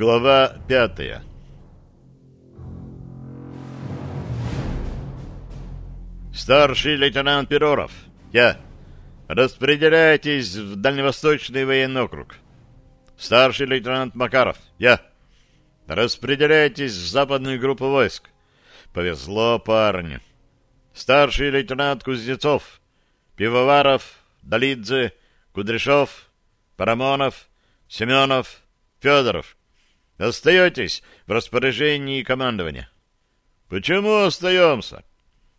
Глава пятая Старший лейтенант Пероров, я. Распределяйтесь в Дальневосточный военный округ. Старший лейтенант Макаров, я. Распределяйтесь в западную группу войск. Повезло парню. Старший лейтенант Кузнецов, Пивоваров, Долидзе, Кудряшов, Парамонов, Семенов, Федоров. Остаетесь в распоряжении командования. Почему остаемся?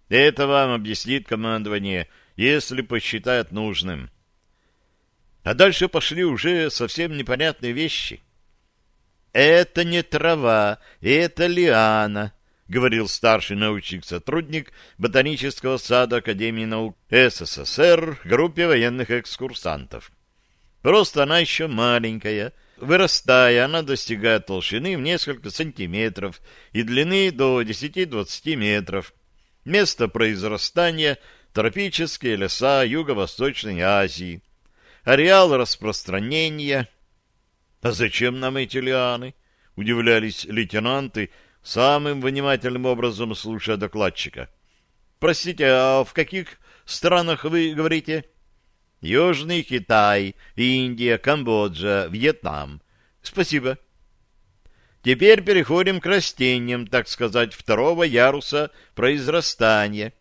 Это вам объяснит командование, если посчитает нужным. А дальше пошли уже совсем непонятные вещи. «Это не трава, это лиана», — говорил старший научный сотрудник Ботанического сада Академии наук СССР группе военных экскурсантов. «Просто она еще маленькая. Вырастая, она достигает толщины в несколько сантиметров и длины до 10-20 метров. Место произрастания – тропические леса Юго-Восточной Азии. Ареал распространения. А зачем нам эти лианы? Удивлялись лейтенанты, самым внимательным образом слушая докладчика. Простите, а в каких странах вы говорите? Южный Китай, Индия, Камбоджа, Вьетнам. Спасибо. Теперь переходим к растениям, так сказать, второго яруса произрастания.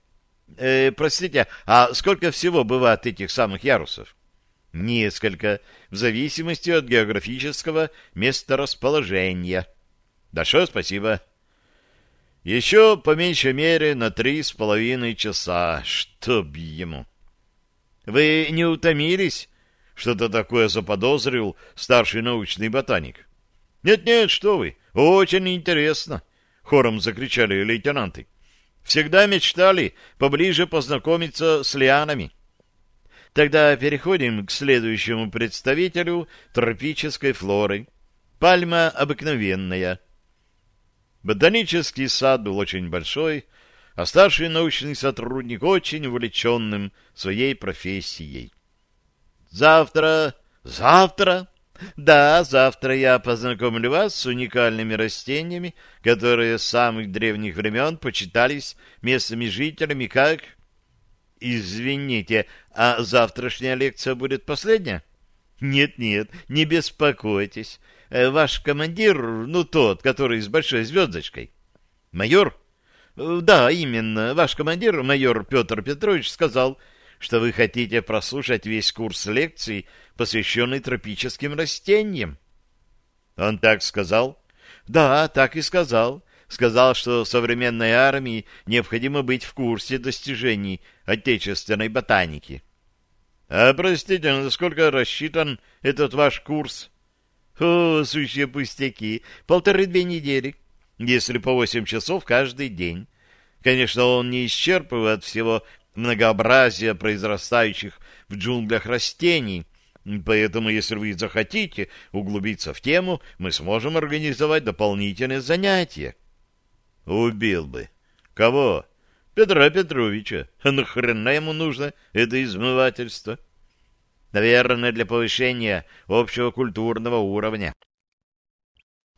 Э, простите, а сколько всего бывает этих самых ярусов? Несколько, в зависимости от географического месторасположения. Большое спасибо. Еще по меньшей мере на три с половиной часа, чтоб ему. Вы не утомились? Что-то такое заподозрил старший научный ботаник. «Нет-нет, что вы! Очень интересно!» — хором закричали лейтенанты. «Всегда мечтали поближе познакомиться с лианами». Тогда переходим к следующему представителю тропической флоры. Пальма обыкновенная. Ботанический сад был очень большой, а старший научный сотрудник очень увлеченным своей профессией. «Завтра, завтра!» Да, завтра я познакомлю вас с уникальными растениями, которые с самых древних времен почитались местными жителями как... Извините, а завтрашняя лекция будет последняя? Нет-нет, не беспокойтесь. Э, ваш командир, ну тот, который с большой звездочкой. Майор? Э, да, именно. Ваш командир, майор Петр Петрович, сказал, что вы хотите прослушать весь курс лекций, посвященный тропическим растениям. Он так сказал? Да, так и сказал. Сказал, что современной армии необходимо быть в курсе достижений отечественной ботаники. А, простите, насколько рассчитан этот ваш курс? О, сущие пустяки, полторы-две недели, если по восемь часов каждый день. Конечно, он не исчерпывает всего многообразия произрастающих в джунглях растений, поэтому, если вы захотите углубиться в тему, мы сможем организовать дополнительные занятия. Убил бы. Кого? Петра Петровича. А нахрена ему нужно это измывательство? Наверное, для повышения общего культурного уровня.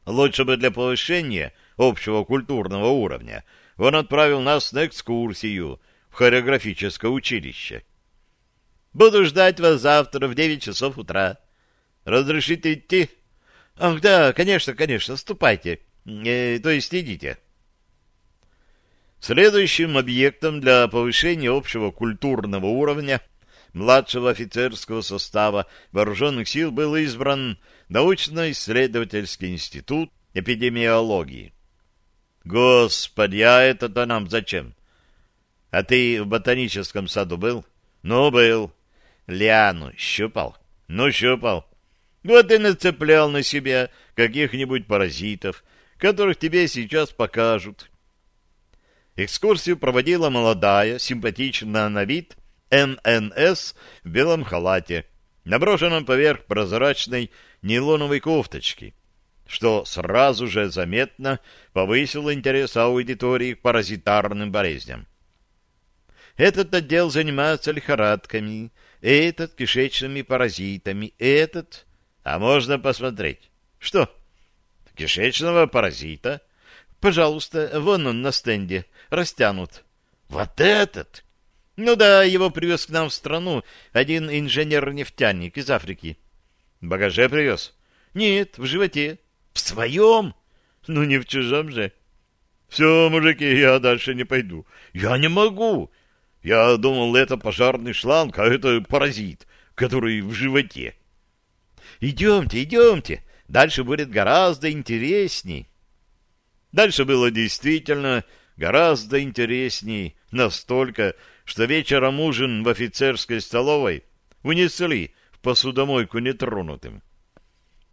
Лучше бы для повышения общего культурного уровня он отправил нас на экскурсию в хореографическое училище. Буду ждать вас завтра в девять часов утра. Разрешите идти? Ах, да, конечно, конечно, ступайте. Э, то есть идите. Следующим объектом для повышения общего культурного уровня младшего офицерского состава вооруженных сил был избран научно-исследовательский институт эпидемиологии. Господи, а это-то нам зачем? А ты в ботаническом саду был? Ну, был. Лиану щупал? Ну, щупал. Вот и нацеплял на себя каких-нибудь паразитов, которых тебе сейчас покажут. Экскурсию проводила молодая, симпатичная на вид ННС в белом халате, наброшенном поверх прозрачной нейлоновой кофточки, что сразу же заметно повысило интерес аудитории к паразитарным болезням. Этот отдел занимается лихорадками, этот кишечными паразитами, этот... А можно посмотреть. Что? Кишечного паразита. Пожалуйста, вон он на стенде, растянут. Вот этот? Ну да, его привез к нам в страну один инженер-нефтяник из Африки. В багаже привез? Нет, в животе. В своем? Ну, не в чужом же. Все, мужики, я дальше не пойду. Я не могу. Я думал, это пожарный шланг, а это паразит, который в животе. Идемте, идемте. Дальше будет гораздо интересней. Дальше было действительно гораздо интересней, настолько, что вечером ужин в офицерской столовой унесли в посудомойку нетронутым.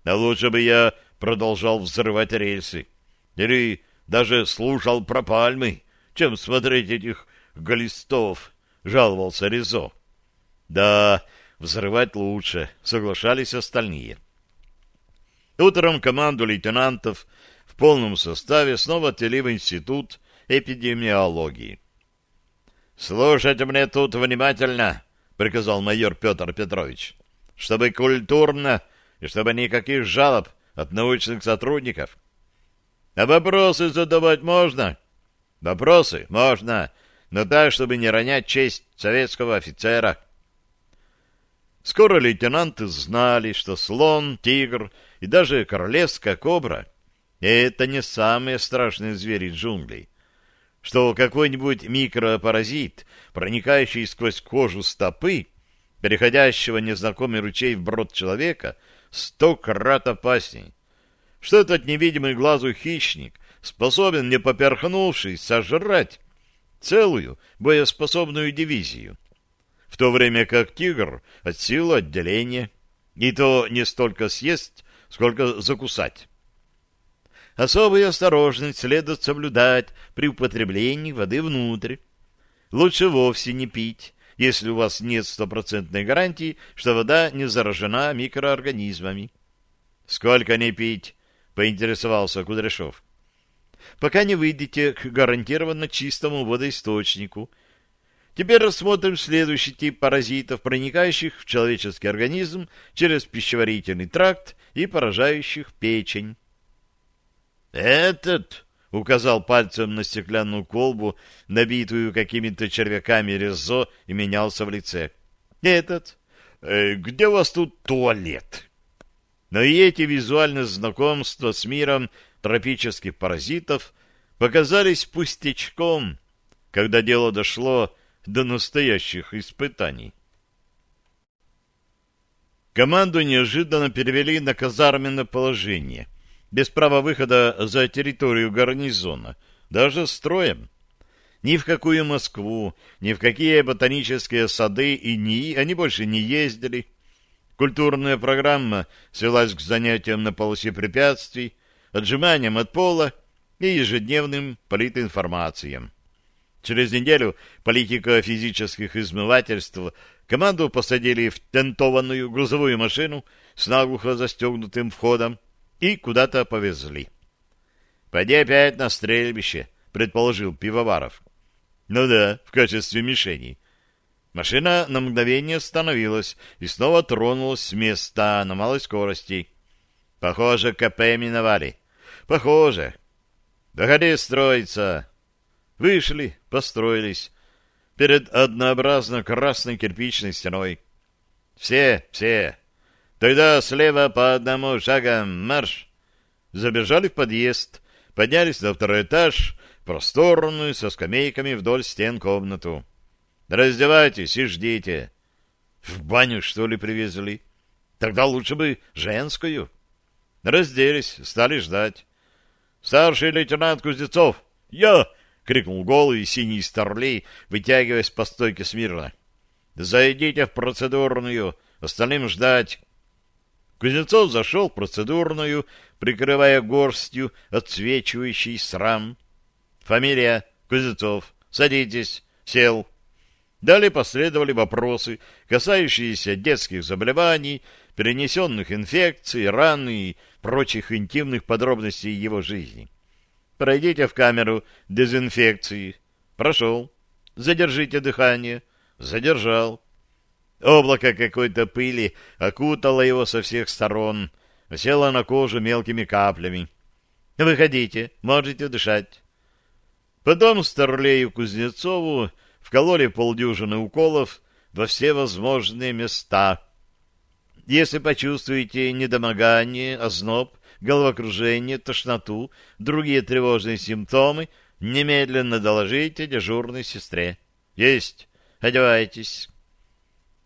А лучше бы я продолжал взрывать рельсы. Или даже слушал про пальмы, чем смотреть этих глистов, жаловался Ризо. Да, взрывать лучше, соглашались остальные. Утром команду лейтенантов в полном составе снова отвели в институт эпидемиологии. «Слушайте мне тут внимательно», — приказал майор Петр Петрович, «чтобы культурно и чтобы никаких жалоб от научных сотрудников. А вопросы задавать можно?» «Вопросы можно, но так, чтобы не ронять честь советского офицера». Скоро лейтенанты знали, что слон, тигр и даже королевская кобра — это не самые страшные звери джунглей что какой-нибудь микропаразит, проникающий сквозь кожу стопы, переходящего незнакомый ручей в брод человека, сто крат опасней. Что этот невидимый глазу хищник способен, не поперхнувшись, сожрать целую боеспособную дивизию, в то время как тигр от силы отделения, и то не столько съесть, сколько закусать. Особую осторожность следует соблюдать при употреблении воды внутрь. Лучше вовсе не пить, если у вас нет стопроцентной гарантии, что вода не заражена микроорганизмами. «Сколько не пить?» — поинтересовался Кудряшов. «Пока не выйдете к гарантированно чистому водоисточнику. Теперь рассмотрим следующий тип паразитов, проникающих в человеческий организм через пищеварительный тракт и поражающих печень. «Этот?» — указал пальцем на стеклянную колбу, набитую какими-то червяками резо, и менялся в лице. «Этот? Э, где у вас тут туалет?» Но и эти визуальные знакомства с миром тропических паразитов показались пустячком, когда дело дошло до настоящих испытаний. Команду неожиданно перевели на казарменное положение — без права выхода за территорию гарнизона, даже строем. Ни в какую Москву, ни в какие ботанические сады и НИИ они больше не ездили. Культурная программа свелась к занятиям на полосе препятствий, отжиманиям от пола и ежедневным политинформациям. Через неделю политика физических измывательств команду посадили в тентованную грузовую машину с наглухо застегнутым входом, и куда-то повезли. — Пойди опять на стрельбище, — предположил Пивоваров. — Ну да, в качестве мишени. Машина на мгновение остановилась и снова тронулась с места на малой скорости. Похоже, КП миновали. Похоже. Доходи строиться. Вышли, построились. Перед однообразно красной кирпичной стеной. Все, все, Тогда слева по одному шагам марш. Забежали в подъезд, поднялись на второй этаж, просторную, со скамейками вдоль стен комнату. Раздевайтесь и ждите. В баню, что ли, привезли? Тогда лучше бы женскую. Разделись, стали ждать. Старший лейтенант Кузнецов. Я! — крикнул голый синий старлей, вытягиваясь по стойке смирно. Зайдите в процедурную, остальным ждать. Кузнецов зашел в процедурную, прикрывая горстью отсвечивающий срам. Фамилия Кузнецов. Садитесь. Сел. Далее последовали вопросы, касающиеся детских заболеваний, перенесенных инфекций, ран и прочих интимных подробностей его жизни. Пройдите в камеру дезинфекции. Прошел. Задержите дыхание. Задержал. Облако какой-то пыли окутало его со всех сторон, осело на кожу мелкими каплями. Выходите, можете дышать. Потом Старлею Кузнецову вкололи полдюжины уколов во все возможные места. Если почувствуете недомогание, озноб, головокружение, тошноту, другие тревожные симптомы, немедленно доложите дежурной сестре. Есть. Одевайтесь.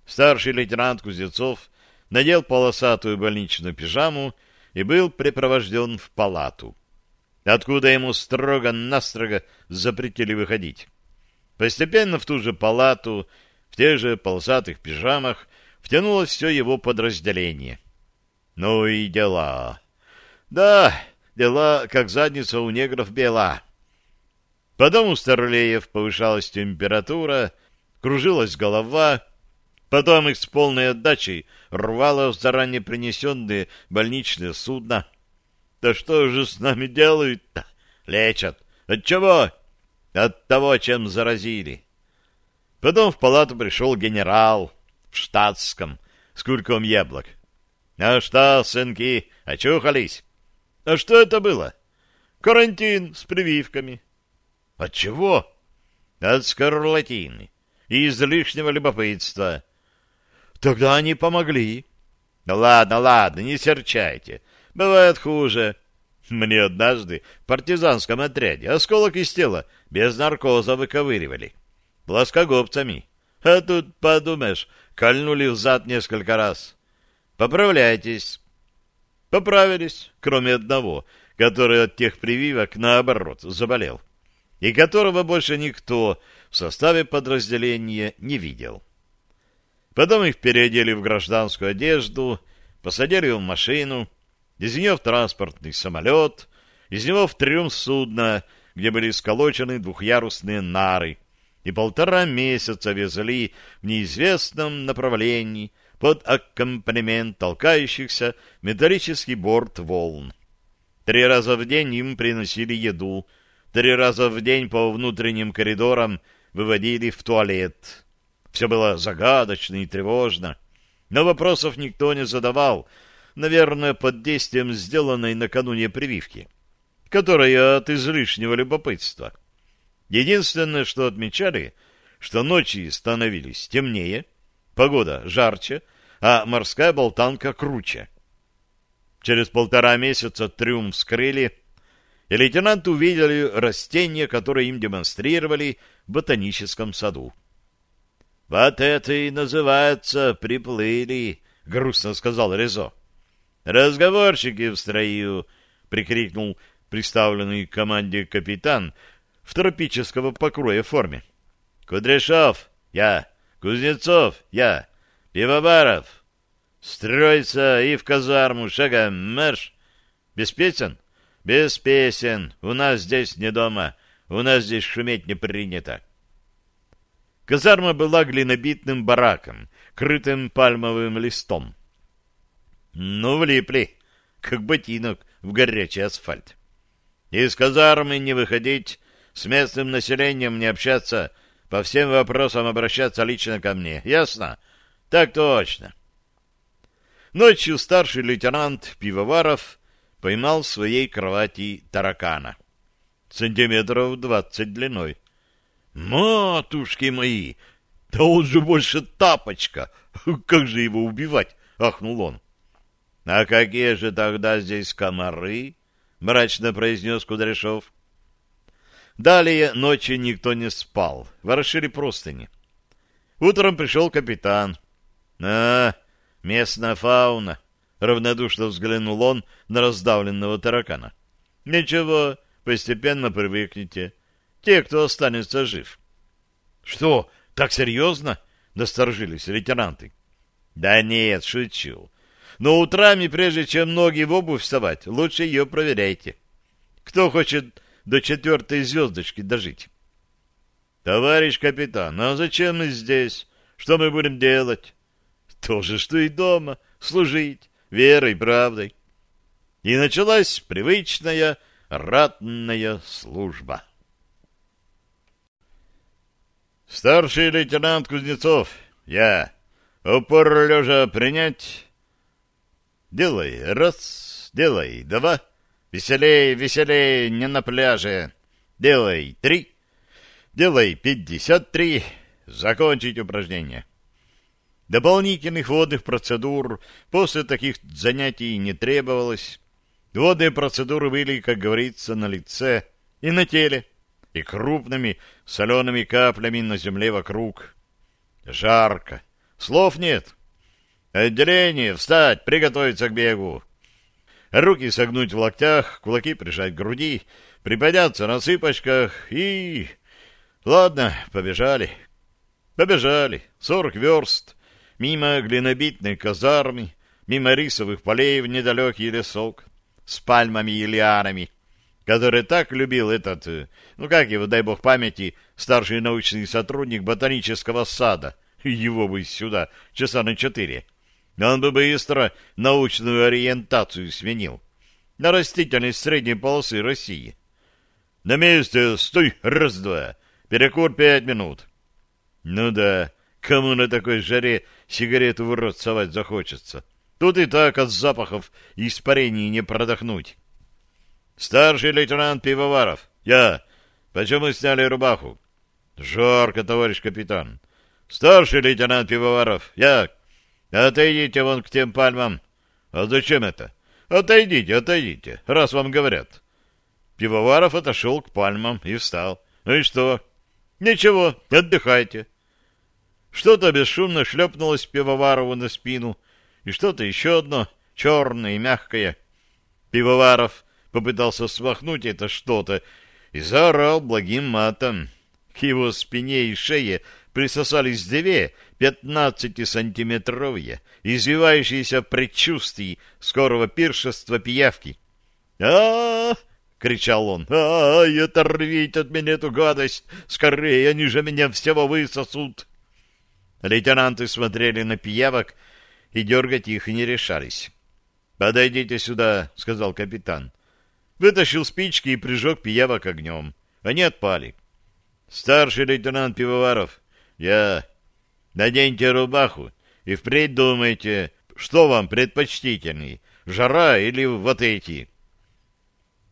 Старший лейтенант Кузнецов надел полосатую больничную пижаму и был припровожден в палату, откуда ему строго-настрого запретили выходить. Постепенно в ту же палату, в тех же полосатых пижамах, втянулось все его подразделение. Ну и дела. Да, дела, как задница у негров бела. Потом у Старлеев повышалась температура, кружилась голова, потом их с полной отдачей рвало в заранее принесенные больничные судна. Да что же с нами делают-то? Лечат. От чего? От того, чем заразили. Потом в палату пришел генерал в штатском с кульком яблок. А что, сынки, очухались? А что это было? Карантин с прививками. От чего? От скарлатины и излишнего любопытства. Тогда они помогли. Ну ладно, ладно, не серчайте. Бывает хуже. Мне однажды в партизанском отряде осколок из тела без наркоза выковыривали. Плоскогубцами. А тут, подумаешь, кольнули в зад несколько раз. Поправляйтесь. Поправились, кроме одного, который от тех прививок, наоборот, заболел, и которого больше никто в составе подразделения не видел. Потом их переодели в гражданскую одежду, посадили в машину, из нее в транспортный самолет, из него в трюм судна, где были сколочены двухъярусные нары, и полтора месяца везли в неизвестном направлении под аккомпанемент толкающихся металлический борт волн. Три раза в день им приносили еду, три раза в день по внутренним коридорам выводили в туалет. Все было загадочно и тревожно, но вопросов никто не задавал, наверное, под действием сделанной накануне прививки, которая от излишнего любопытства. Единственное, что отмечали, что ночи становились темнее, погода жарче, а морская болтанка круче. Через полтора месяца трюм вскрыли, и лейтенант увидели растения, которые им демонстрировали в ботаническом саду. — Вот это и называется «приплыли», — грустно сказал Резо. — Разговорщики в строю, — прикрикнул представленный команде капитан в тропического покроя форме. — Кудряшов, я, Кузнецов, я, Пивоваров. Стройся и в казарму, шагом марш. Без песен? Без песен. У нас здесь не дома. У нас здесь шуметь не принято. Казарма была глинобитным бараком, крытым пальмовым листом. Ну, влипли, как ботинок в горячий асфальт. Из казармы не выходить, с местным населением не общаться, по всем вопросам обращаться лично ко мне. Ясно? Так точно. Ночью старший лейтенант Пивоваров поймал в своей кровати таракана. Сантиметров двадцать длиной. «Матушки мои! Да он же больше тапочка! Как же его убивать?» — ахнул он. «А какие же тогда здесь комары?» — мрачно произнес Кудряшов. Далее ночью никто не спал, ворошили простыни. Утром пришел капитан. «А, местная фауна!» — равнодушно взглянул он на раздавленного таракана. «Ничего, постепенно привыкнете. Те, кто останется жив». «Что, так серьезно?» — насторожились лейтенанты. «Да нет, шучу. Но утрами, прежде чем ноги в обувь вставать, лучше ее проверяйте. Кто хочет до четвертой звездочки дожить. — Товарищ капитан, а зачем мы здесь? Что мы будем делать? — То же, что и дома. Служить верой, правдой. И началась привычная ратная служба. Старший лейтенант Кузнецов, я. Упор лежа принять. Делай раз, делай два. Веселей, веселей, не на пляже. Делай три. Делай пятьдесят три. Закончить упражнение. Дополнительных водных процедур после таких занятий не требовалось. Водные процедуры были, как говорится, на лице и на теле, и крупными солеными каплями на земле вокруг. Жарко. Слов нет. Отделение, встать, приготовиться к бегу. Руки согнуть в локтях, кулаки прижать к груди, приподняться на цыпочках и... Ладно, побежали. Побежали. Сорок верст. Мимо глинобитной казармы, мимо рисовых полей в недалекий лесок с пальмами и лианами, который так любил этот, э, ну как его, дай бог памяти, старший научный сотрудник ботанического сада. Его бы сюда часа на четыре. Он бы быстро научную ориентацию сменил. На растительность средней полосы России. На месте стой, раз-два, перекур пять минут. Ну да, кому на такой жаре сигарету в рот совать захочется? Тут и так от запахов и испарений не продохнуть. Старший лейтенант Пивоваров. Я. Почему сняли рубаху? Жарко, товарищ капитан. Старший лейтенант Пивоваров. Я. Отойдите вон к тем пальмам. А зачем это? Отойдите, отойдите, раз вам говорят. Пивоваров отошел к пальмам и встал. Ну и что? Ничего, отдыхайте. Что-то бесшумно шлепнулось Пивоварову на спину, и что-то еще одно, черное и мягкое. Пивоваров попытался смахнуть это что-то и заорал благим матом. К его спине и шее присосались две пятнадцатисантиметровые, извивающиеся в предчувствии скорого пиршества пиявки. а, -а, кричал он. «Ай, оторвите от меня эту гадость! Скорее, они же меня всего высосут!» Лейтенанты смотрели на пиявок и дергать их не решались. «Подойдите сюда», — сказал капитан. Вытащил спички и прижег пиявок огнем. Они отпали. «Старший лейтенант Пивоваров, я... Наденьте рубаху и впредь думайте, что вам предпочтительней, жара или вот эти».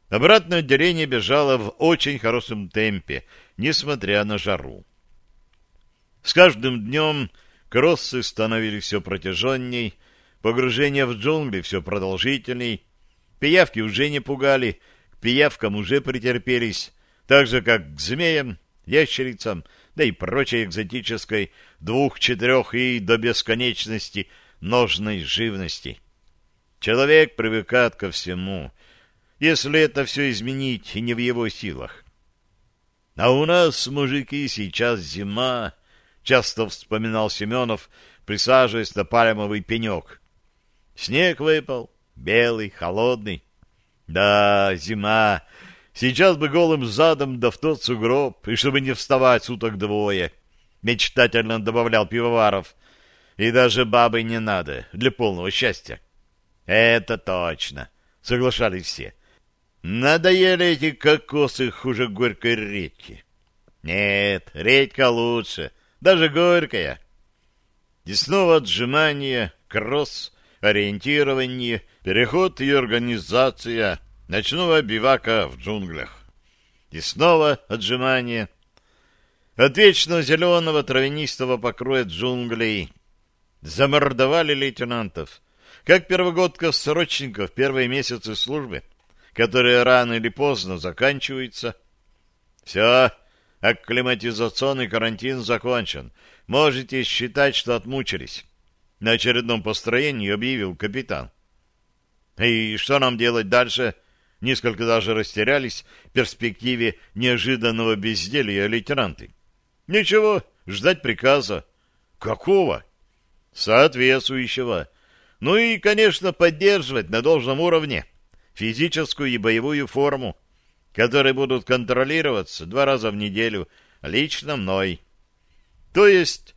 Обратное отделение бежало в очень хорошем темпе, несмотря на жару. С каждым днем кроссы становились все протяженней, погружение в джунгли все продолжительней, пиявки уже не пугали, к пиявкам уже претерпелись, так же, как к змеям, ящерицам, да и прочей экзотической двух, четырех и до бесконечности ножной живности. Человек привыкает ко всему, если это все изменить и не в его силах. А у нас, мужики, сейчас зима, часто вспоминал Семенов, присаживаясь на пальмовый пенек. Снег выпал, белый, холодный. Да, зима. Сейчас бы голым задом да в тот сугроб, и чтобы не вставать суток двое, мечтательно добавлял Пивоваров. И даже бабы не надо для полного счастья. Это точно, соглашались все. Надоели эти кокосы хуже горькой редьки. Нет, редька лучше, даже горькая. И снова отжимание, кросс, ориентирование, переход и организация ночного бивака в джунглях. И снова отжимание. От вечно зеленого травянистого покроя джунглей замордовали лейтенантов, как первогодков-срочников первые месяцы службы — которые рано или поздно заканчиваются. Все, акклиматизационный карантин закончен. Можете считать, что отмучились. На очередном построении объявил капитан. И что нам делать дальше? Несколько даже растерялись в перспективе неожиданного безделья лейтенанты. Ничего, ждать приказа. Какого? Соответствующего. Ну и, конечно, поддерживать на должном уровне физическую и боевую форму, которые будут контролироваться два раза в неделю лично мной. То есть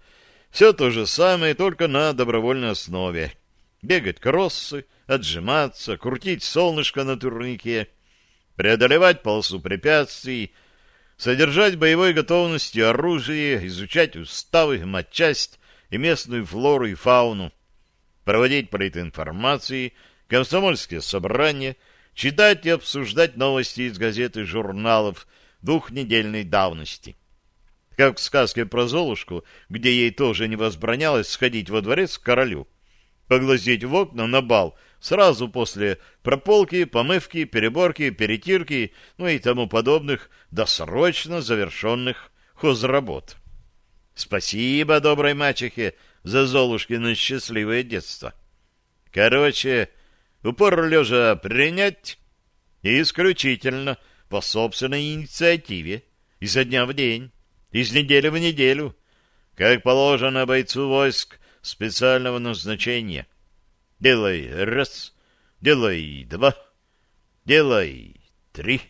все то же самое, только на добровольной основе. Бегать кроссы, отжиматься, крутить солнышко на турнике, преодолевать полосу препятствий, содержать боевой готовности оружие, изучать уставы, матчасть и местную флору и фауну, проводить политинформации, комсомольские собрания — читать и обсуждать новости из газет и журналов двухнедельной давности. Как в сказке про Золушку, где ей тоже не возбранялось сходить во дворец к королю, поглазеть в окна на бал сразу после прополки, помывки, переборки, перетирки, ну и тому подобных досрочно завершенных хозработ. Спасибо доброй мачехе за Золушкино счастливое детство. Короче, упор лежа принять исключительно по собственной инициативе, изо дня в день, из недели в неделю, как положено бойцу войск специального назначения. Делай раз, делай два, делай три.